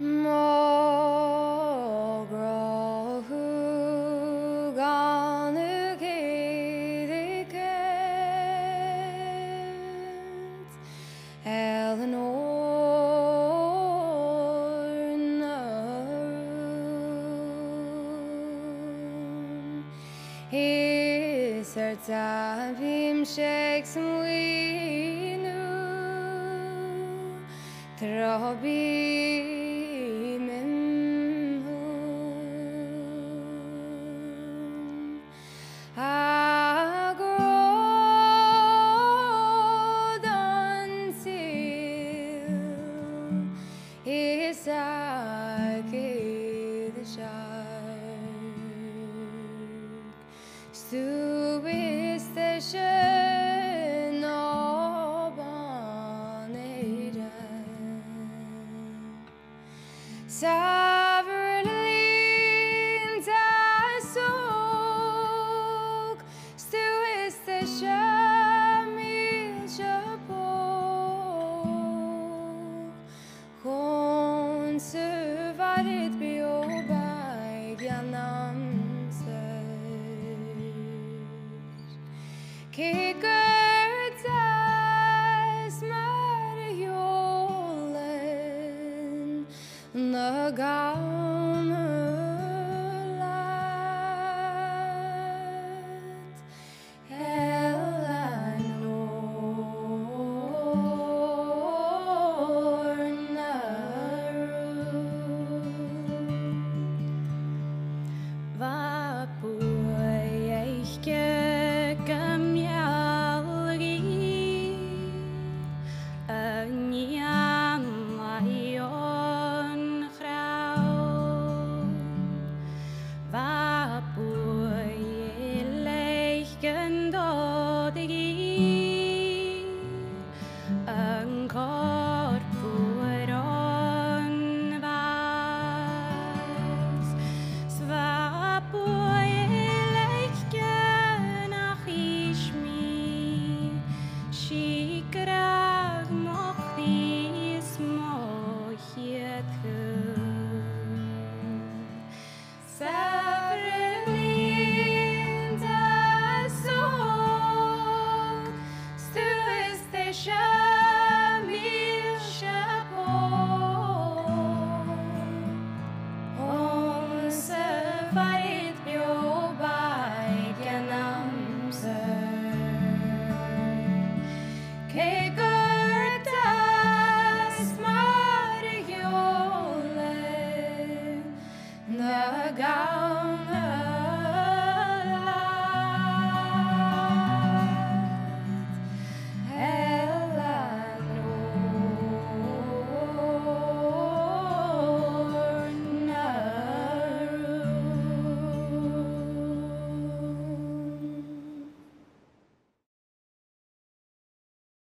Kidikent Eleanor narun Isartavim Sovereignly tasok Stu is the shamil Nagan fight